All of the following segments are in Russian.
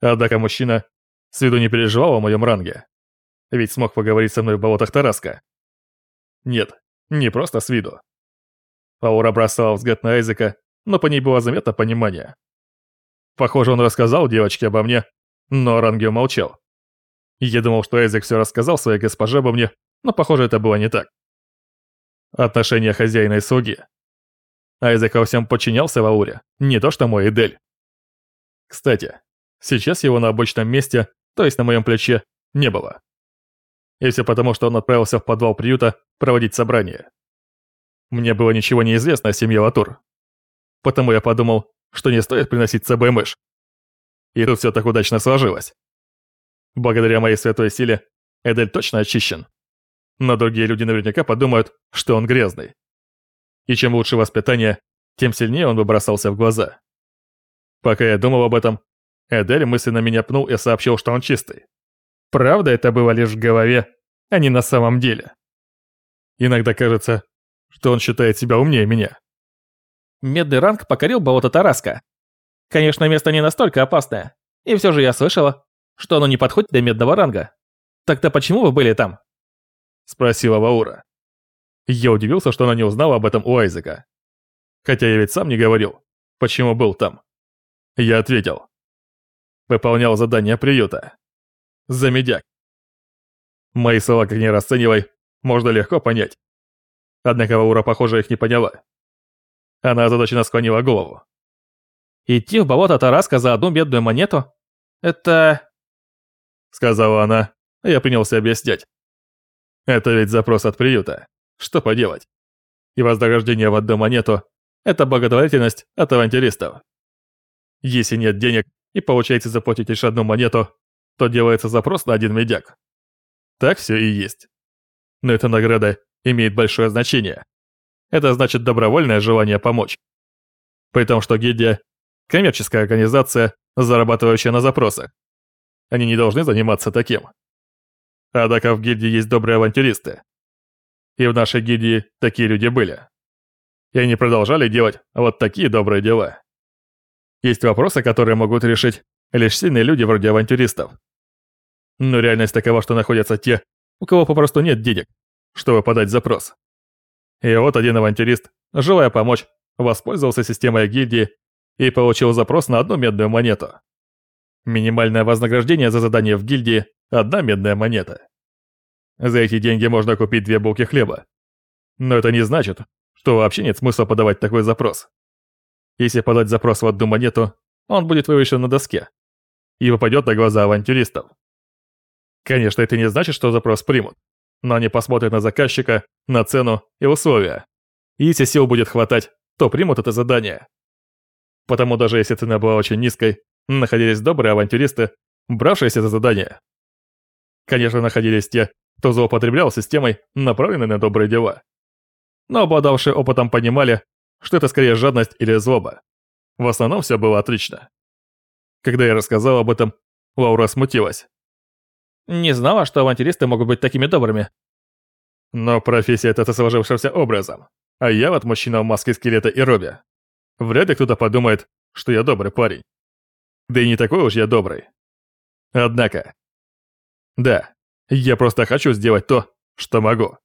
Однако мужчина с виду не переживал о моем ранге. Ведь смог поговорить со мной в болотах Тараска. Нет, не просто с виду. Аура бросала взгляд на Айзека, но по ней было заметно понимание. Похоже, он рассказал девочке обо мне, но Ранги умолчал. Я думал, что Айзек все рассказал своей госпоже обо мне, но, похоже, это было не так. Отношения хозяина и слуги. Айзек во всем подчинялся в Ауре, не то что мой Эдель. Кстати, сейчас его на обычном месте, то есть на моем плече, не было. И все потому, что он отправился в подвал приюта проводить собрание. Мне было ничего не известно о семье Латур. Потому я подумал, что не стоит приносить с собой мышь. И тут все так удачно сложилось. Благодаря моей святой силе Эдель точно очищен. Но другие люди наверняка подумают, что он грязный. И чем лучше воспитание, тем сильнее он выбросался в глаза. Пока я думал об этом, Эдель мысленно меня пнул и сообщил, что он чистый. Правда, это было лишь в голове, а не на самом деле. Иногда кажется, что он считает себя умнее меня. Медный ранг покорил болото Тараска. Конечно, место не настолько опасное, и все же я слышала, что оно не подходит для медного ранга. Тогда почему вы были там? Спросила Ваура. Я удивился, что она не узнала об этом у Айзека. Хотя я ведь сам не говорил, почему был там. Я ответил. Выполнял задание приюта. За медяк. Мои слова, как не расценивай, можно легко понять. Однако Ваура, похоже, их не поняла. Она озадаченно склонила голову. «Идти в болото Тараска за одну бедную монету? Это...» Сказала она, а я принялся объяснять. Это ведь запрос от приюта. Что поделать? И вознаграждение в одну монету – это благотворительность от авантюристов. Если нет денег и получается заплатить лишь одну монету, то делается запрос на один медяк. Так все и есть. Но эта награда имеет большое значение. Это значит добровольное желание помочь. При том, что гильдия – коммерческая организация, зарабатывающая на запросах. Они не должны заниматься таким. Однако в гильдии есть добрые авантюристы. И в нашей гильдии такие люди были. И они продолжали делать вот такие добрые дела. Есть вопросы, которые могут решить лишь сильные люди вроде авантюристов. Но реальность такова, что находятся те, у кого попросту нет денег, чтобы подать запрос. И вот один авантюрист, желая помочь, воспользовался системой гильдии и получил запрос на одну медную монету. Минимальное вознаграждение за задание в гильдии – одна медная монета. За эти деньги можно купить две булки хлеба. Но это не значит, что вообще нет смысла подавать такой запрос. Если подать запрос в одну монету, он будет вывешен на доске и попадет на глаза авантюристов. Конечно, это не значит, что запрос примут, но они посмотрят на заказчика, на цену и условия. И если сил будет хватать, то примут это задание. Потому даже если цена была очень низкой, находились добрые авантюристы, бравшиеся за задание. Конечно, находились те, кто злоупотреблял системой, направленной на добрые дела. Но обладавшие опытом понимали, что это скорее жадность или злоба. В основном все было отлично. Когда я рассказал об этом, Лаура смутилась. Не знала, что авантюристы могут быть такими добрыми. Но профессия это сложившимся образом. А я вот мужчина в маске скелета и Робби. Вряд ли кто-то подумает, что я добрый парень. Да и не такой уж я добрый. Однако... Да, я просто хочу сделать то, что могу.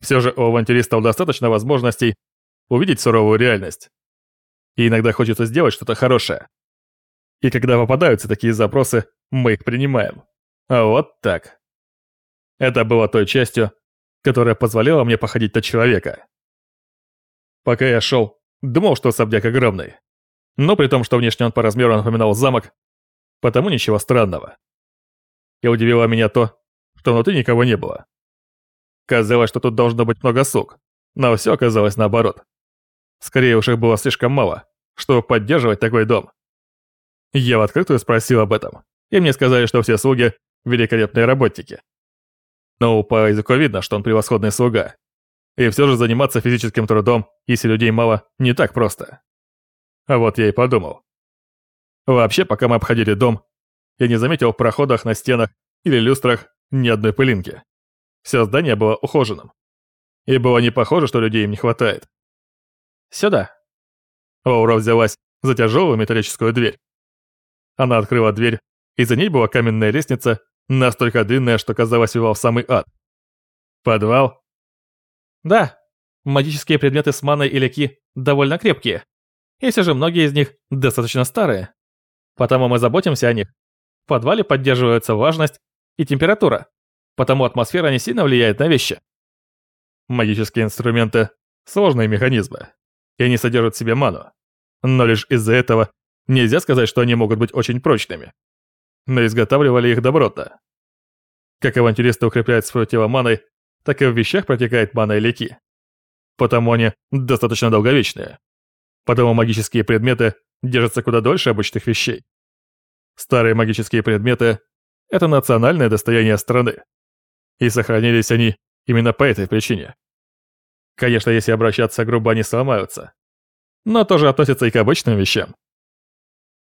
Все же у авантюристов достаточно возможностей увидеть суровую реальность. И иногда хочется сделать что-то хорошее. И когда попадаются такие запросы, мы их принимаем. А вот так. Это было той частью, которая позволяла мне походить на человека. Пока я шел, думал, что особняк огромный. Но при том, что внешне он по размеру напоминал замок, потому ничего странного. И удивило меня то, что внутри никого не было. Казалось, что тут должно быть много сок, но все оказалось наоборот. Скорее уж их было слишком мало, чтобы поддерживать такой дом. Я в открытую спросил об этом, и мне сказали, что все слуги – великолепные работники. Но по языку видно, что он превосходный слуга. И все же заниматься физическим трудом, если людей мало, не так просто. А вот я и подумал. Вообще, пока мы обходили дом, я не заметил в проходах на стенах или люстрах ни одной пылинки. Все здание было ухоженным. И было не похоже, что людей им не хватает. «Сюда». Аура взялась за тяжелую металлическую дверь. Она открыла дверь и за ней была каменная лестница, настолько длинная, что казалось вела в самый ад. Подвал? Да, магические предметы с маной или ки довольно крепкие. И все же многие из них достаточно старые. Потому мы заботимся о них. В подвале поддерживается влажность и температура, потому атмосфера не сильно влияет на вещи. Магические инструменты – сложные механизмы, и они содержат в себе ману. Но лишь из-за этого нельзя сказать, что они могут быть очень прочными. Но изготавливали их добротно. Как авантюристы укрепляют свое тело маной, так и в вещах протекает мана и леки. Потому они достаточно долговечные. Потому магические предметы держатся куда дольше обычных вещей. Старые магические предметы – это национальное достояние страны. И сохранились они именно по этой причине. Конечно, если обращаться грубо, они сломаются. Но тоже относятся и к обычным вещам.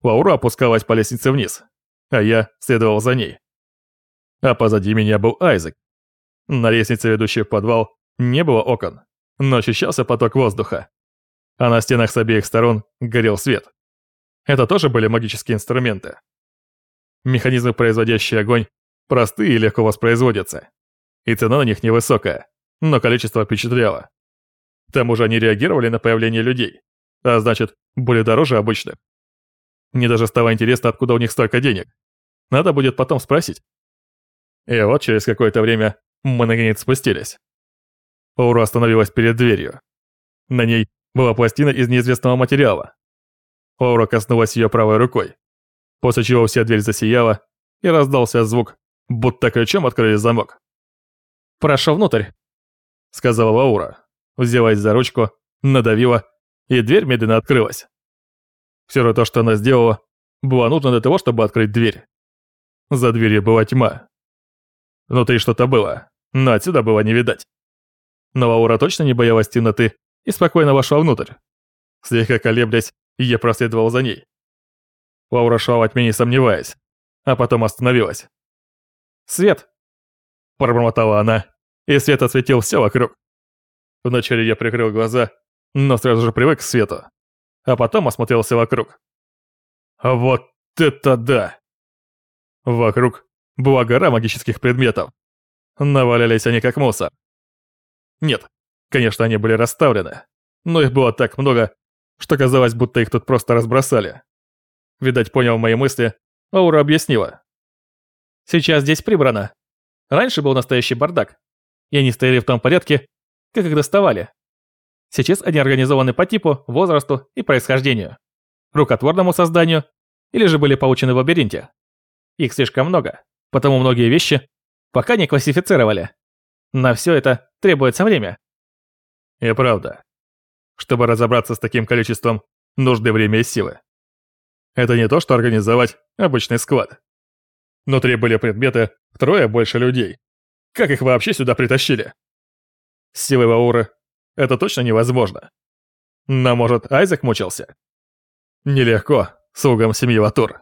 Лаура опускалась по лестнице вниз, а я следовал за ней. А позади меня был Айзек. На лестнице, ведущей в подвал, не было окон, но ощущался поток воздуха. А на стенах с обеих сторон горел свет. Это тоже были магические инструменты. Механизмы, производящие огонь, простые и легко воспроизводятся. И цена на них невысокая, но количество впечатляло. К тому же они реагировали на появление людей, а значит, были дороже обычных. Мне даже стало интересно, откуда у них столько денег. Надо будет потом спросить. И вот через какое-то время мы наконец спустились. Аура остановилась перед дверью. На ней была пластина из неизвестного материала. Аура коснулась ее правой рукой, после чего вся дверь засияла и раздался звук, будто ключом открыли замок. «Прошу внутрь», — сказала Лаура, взялась за ручку, надавила, и дверь медленно открылась. Все то, что она сделала, было нужно для того, чтобы открыть дверь. За дверью была тьма. Внутри что-то было, но отсюда было не видать. Но Лаура точно не боялась темноты и спокойно вошла внутрь. Слегка колеблясь, я проследовал за ней. Лаура шла во тьме не сомневаясь, а потом остановилась. «Свет!» Пробормотала она, и свет осветил все вокруг. Вначале я прикрыл глаза, но сразу же привык к свету, а потом осмотрелся вокруг. Вот это да! Вокруг была гора магических предметов. Навалялись они как мусор. Нет, конечно, они были расставлены, но их было так много, что казалось, будто их тут просто разбросали. Видать, понял мои мысли, Аура объяснила. Сейчас здесь прибрано. Раньше был настоящий бардак, и они стояли в том порядке, как их доставали. Сейчас они организованы по типу, возрасту и происхождению, рукотворному созданию или же были получены в лабиринте. Их слишком много, потому многие вещи пока не классифицировали. На все это требуется время. И правда. Чтобы разобраться с таким количеством, нужны время и силы. Это не то, что организовать обычный склад. Внутри были предметы втрое больше людей. Как их вообще сюда притащили? С силой Вауры это точно невозможно. Но может Айзек мучился? Нелегко, слугам семьи Ватур.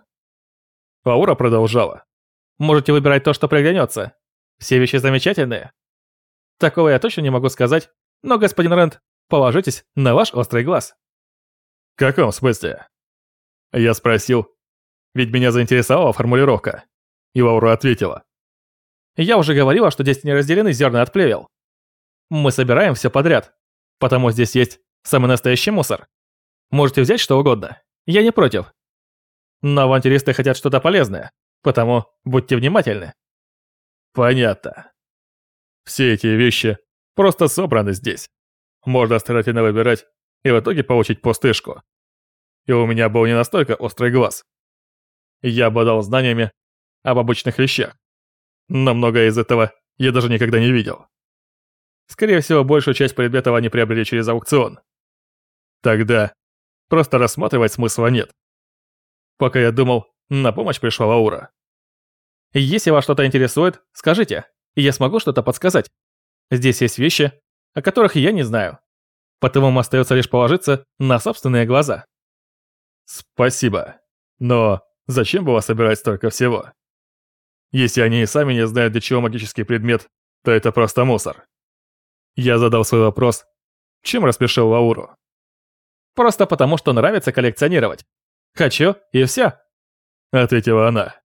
Ваура продолжала. Можете выбирать то, что приглянется. Все вещи замечательные. Такого я точно не могу сказать, но, господин Рент, положитесь на ваш острый глаз. В каком смысле? Я спросил, ведь меня заинтересовала формулировка. И Ваура ответила. Я уже говорила, что здесь не разделены зерна от плевел. Мы собираем все подряд, потому здесь есть самый настоящий мусор. Можете взять что угодно, я не против. Но авантюристы хотят что-то полезное, потому будьте внимательны. Понятно. Все эти вещи просто собраны здесь. Можно старательно выбирать и в итоге получить пустышку. И у меня был не настолько острый глаз. Я обладал знаниями об обычных вещах. Но многое из этого я даже никогда не видел. Скорее всего, большую часть предметов они приобрели через аукцион. Тогда просто рассматривать смысла нет. Пока я думал, на помощь пришла Лаура. Если вас что-то интересует, скажите, и я смогу что-то подсказать. Здесь есть вещи, о которых я не знаю. Потому вам остается лишь положиться на собственные глаза. Спасибо. Но зачем было собирать столько всего? Если они и сами не знают, для чего магический предмет, то это просто мусор. Я задал свой вопрос. Чем распешил Лауру? Просто потому, что нравится коллекционировать. Хочу, и все. Ответила она.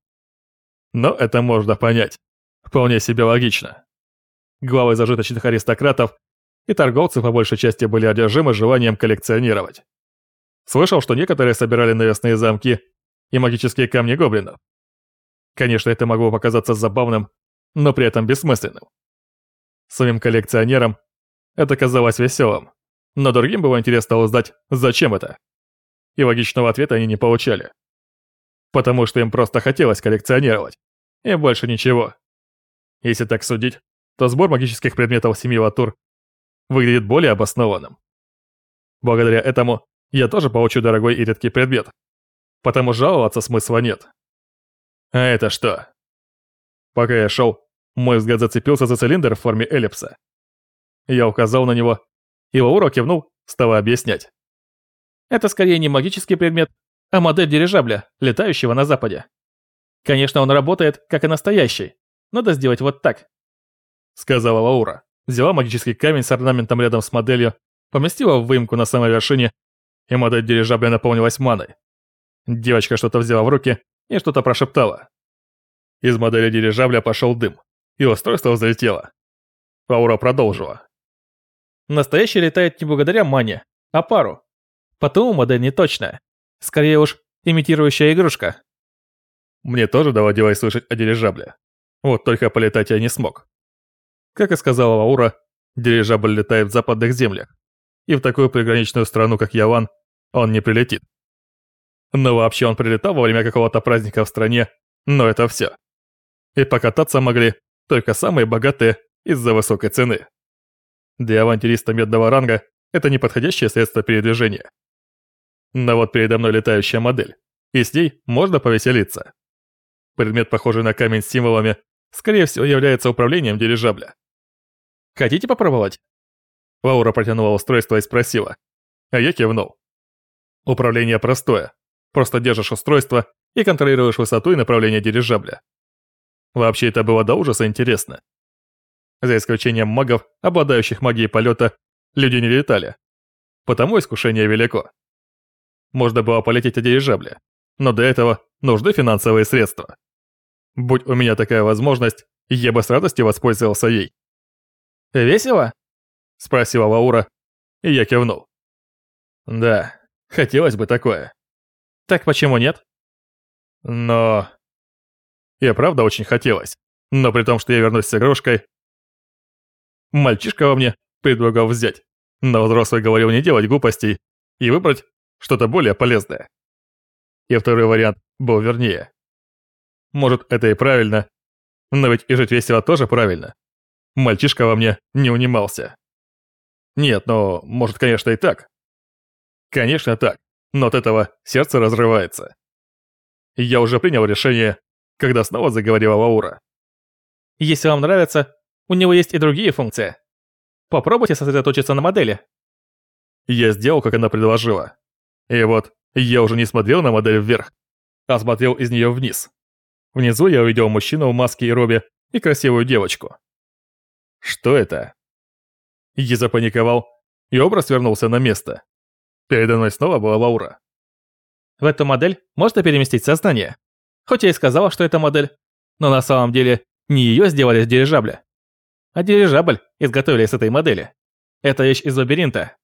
Но это можно понять. Вполне себе логично. Главы зажиточных аристократов и торговцы по большей части были одержимы желанием коллекционировать. Слышал, что некоторые собирали навесные замки и магические камни гоблинов. Конечно, это могло показаться забавным, но при этом бессмысленным. Своим коллекционерам это казалось веселым, но другим было интересно узнать, зачем это. И логичного ответа они не получали. Потому что им просто хотелось коллекционировать. И больше ничего. Если так судить, то сбор магических предметов семьи Латур выглядит более обоснованным. Благодаря этому я тоже получу дорогой и редкий предмет. Потому жаловаться смысла нет. А это что? Пока я шел, мой взгляд зацепился за цилиндр в форме эллипса. Я указал на него, и Лаура кивнул, стала объяснять. Это скорее не магический предмет, а модель дирижабля, летающего на западе. Конечно, он работает, как и настоящий. Надо сделать вот так. Сказала Лаура. Взяла магический камень с орнаментом рядом с моделью, поместила в выемку на самой вершине, и модель дирижабля наполнилась маной. Девочка что-то взяла в руки и что-то прошептала. Из модели дирижабля пошел дым, и устройство взлетело. Лаура продолжила. Настоящий летает не благодаря мане, а пару. Потому модель не точная. Скорее уж, имитирующая игрушка. Мне тоже доводилось слышать о дирижабле. Вот только полетать я не смог. Как и сказала Лаура, дирижабль летает в западных землях. И в такую приграничную страну, как Яван, он не прилетит. Но вообще он прилетал во время какого-то праздника в стране, но это все. И покататься могли только самые богатые из-за высокой цены. Для авантюриста медного ранга это неподходящее средство передвижения. Но вот передо мной летающая модель, и с ней можно повеселиться. Предмет, похожий на камень с символами, скорее всего является управлением дирижабля. Хотите попробовать? Лаура протянула устройство и спросила, а я кивнул. Управление простое. Просто держишь устройство и контролируешь высоту и направление дирижабля. Вообще это было до ужаса интересно. За исключением магов, обладающих магией полета, люди не летали. Потому искушение велико. Можно было полететь о дирижабле, но для этого нужны финансовые средства. Будь у меня такая возможность, я бы с радостью воспользовался ей. «Весело?» – спросила Лаура, и я кивнул. «Да, хотелось бы такое». «Так почему нет?» «Но...» Я правда очень хотелось, но при том, что я вернусь с игрушкой... Мальчишка во мне предлагал взять, но взрослый говорил не делать глупостей и выбрать что-то более полезное. И второй вариант был вернее. Может, это и правильно, но ведь и жить весело тоже правильно. Мальчишка во мне не унимался. Нет, но может, конечно, и так. Конечно, так, но от этого сердце разрывается. Я уже принял решение, когда снова заговорила Лаура. Если вам нравится, у него есть и другие функции. Попробуйте сосредоточиться на модели. Я сделал, как она предложила. И вот, я уже не смотрел на модель вверх, а смотрел из нее вниз. Внизу я увидел мужчину в маске и робе и красивую девочку. Что это? Я запаниковал, и образ вернулся на место. Передо мной снова была Лаура. В эту модель можно переместить сознание. Хоть я и сказала, что это модель, но на самом деле не ее сделали с дирижабля. А дирижабль изготовили с этой модели. Это вещь из лабиринта.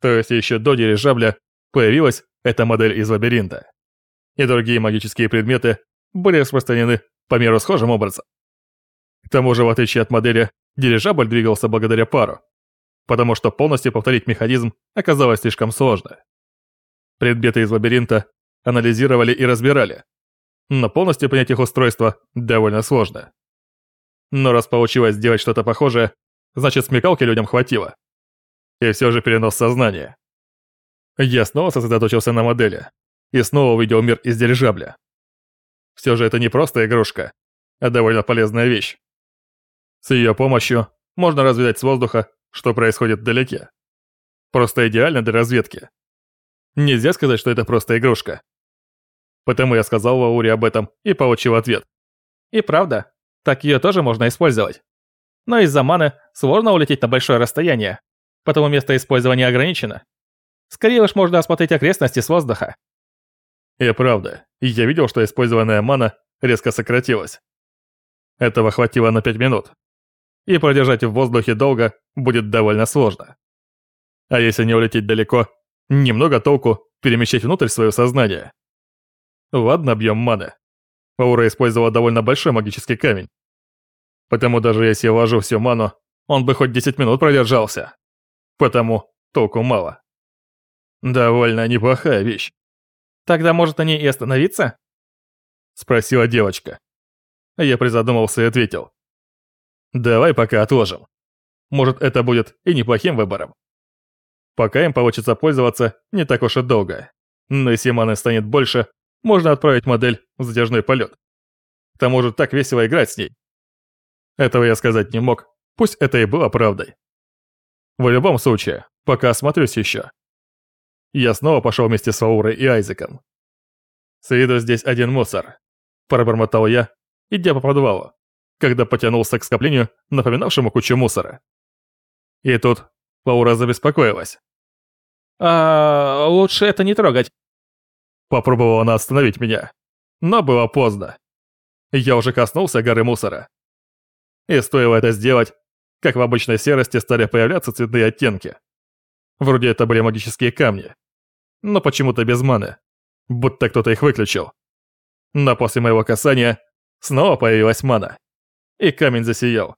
То есть еще до дирижабля появилась эта модель из лабиринта. И другие магические предметы были распространены по меру схожим образом. К тому же, в отличие от модели, дирижабль двигался благодаря пару, потому что полностью повторить механизм оказалось слишком сложно. Предметы из лабиринта анализировали и разбирали, но полностью понять их устройство довольно сложно. Но раз получилось сделать что-то похожее, значит смекалки людям хватило. И все же перенос сознания. Я снова сосредоточился на модели и снова увидел мир из дирижабля. Все же это не просто игрушка, а довольно полезная вещь. С ее помощью можно разведать с воздуха, что происходит вдалеке. Просто идеально для разведки. Нельзя сказать, что это просто игрушка. Потому я сказал Лауре об этом и получил ответ. И правда, так ее тоже можно использовать. Но из-за маны сложно улететь на большое расстояние, потому место использования ограничено. Скорее уж можно осмотреть окрестности с воздуха. И правда, я видел, что использованная мана резко сократилось. Этого хватило на 5 минут. И продержать в воздухе долго будет довольно сложно. А если не улететь далеко, немного толку перемещать внутрь свое сознание. Ладно, объем маны. Аура использовала довольно большой магический камень. Потому даже если я вложу всю ману, он бы хоть 10 минут продержался. Потому толку мало. Довольно неплохая вещь. Тогда может на ней и остановиться? Спросила девочка. Я призадумался и ответил. Давай пока отложим. Может, это будет и неплохим выбором. Пока им получится пользоваться не так уж и долго. Но если маны станет больше, можно отправить модель в затяжной полет. К тому же так весело играть с ней. Этого я сказать не мог, пусть это и было правдой. В любом случае, пока осмотрюсь еще. Я снова пошел вместе с Аурой и Айзеком. С виду здесь один мусор. Пробормотал я, идя по подвалу, когда потянулся к скоплению, напоминавшему кучу мусора. И тут Аура забеспокоилась. «А лучше это не трогать». Попробовала она остановить меня, но было поздно. Я уже коснулся горы мусора. И стоило это сделать, как в обычной серости стали появляться цветные оттенки. Вроде это были магические камни, но почему-то без маны, будто кто-то их выключил. Но после моего касания снова появилась мана, и камень засиял.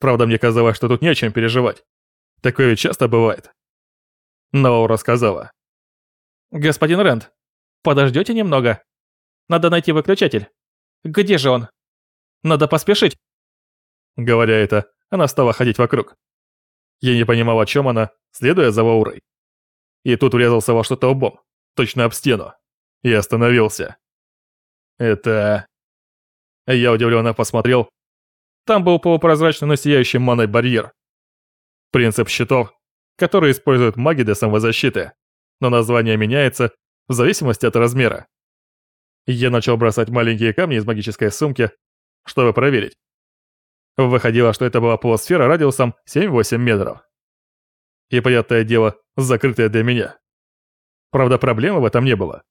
Правда, мне казалось, что тут не о чем переживать. Такое ведь часто бывает. Но рассказала. «Господин Рэнд, подождете немного? Надо найти выключатель. Где же он? Надо поспешить». Говоря это, она стала ходить вокруг. Я не понимал, о чем она, следуя за Ваурой. И тут врезался во что-то лбом, точно об стену, и остановился. Это... Я удивленно посмотрел. Там был полупрозрачный, но сияющий маной барьер. Принцип щитов, который используют маги для самозащиты, но название меняется в зависимости от размера. Я начал бросать маленькие камни из магической сумки, чтобы проверить. Выходило, что это была полусфера радиусом 7-8 метров. И, понятное дело, закрытая для меня. Правда, проблемы в этом не было.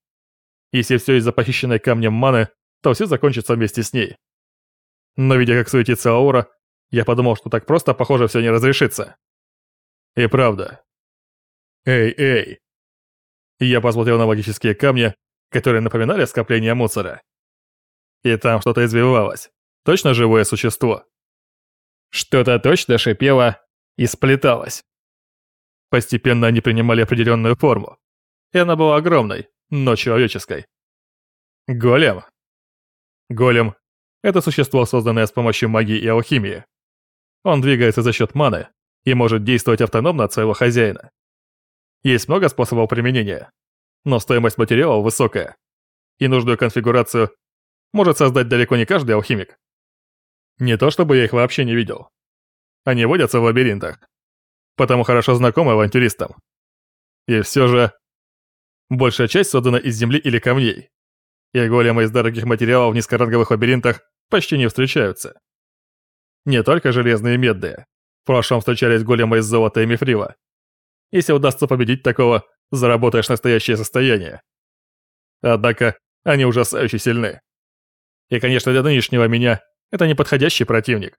Если все из-за похищенной камнем маны, то все закончится вместе с ней. Но видя, как суетится аура, я подумал, что так просто, похоже, все не разрешится. И правда. Эй, эй. Я посмотрел на магические камни, которые напоминали скопление мусора. И там что-то извивалось. Точно живое существо. Что-то точно шипело и сплеталось. Постепенно они принимали определенную форму. И она была огромной, но человеческой. Голем. Голем — это существо, созданное с помощью магии и алхимии. Он двигается за счет маны и может действовать автономно от своего хозяина. Есть много способов применения, но стоимость материала высокая, и нужную конфигурацию может создать далеко не каждый алхимик. Не то чтобы я их вообще не видел. Они водятся в лабиринтах, потому хорошо знакомы авантюристам. И все же, большая часть создана из земли или камней, и големы из дорогих материалов в низкоранговых лабиринтах почти не встречаются. Не только железные и медные. В прошлом встречались големы из золота и мифрила. Если удастся победить такого, заработаешь настоящее состояние. Однако, они ужасающе сильны. И, конечно, для нынешнего меня это неподходящий противник.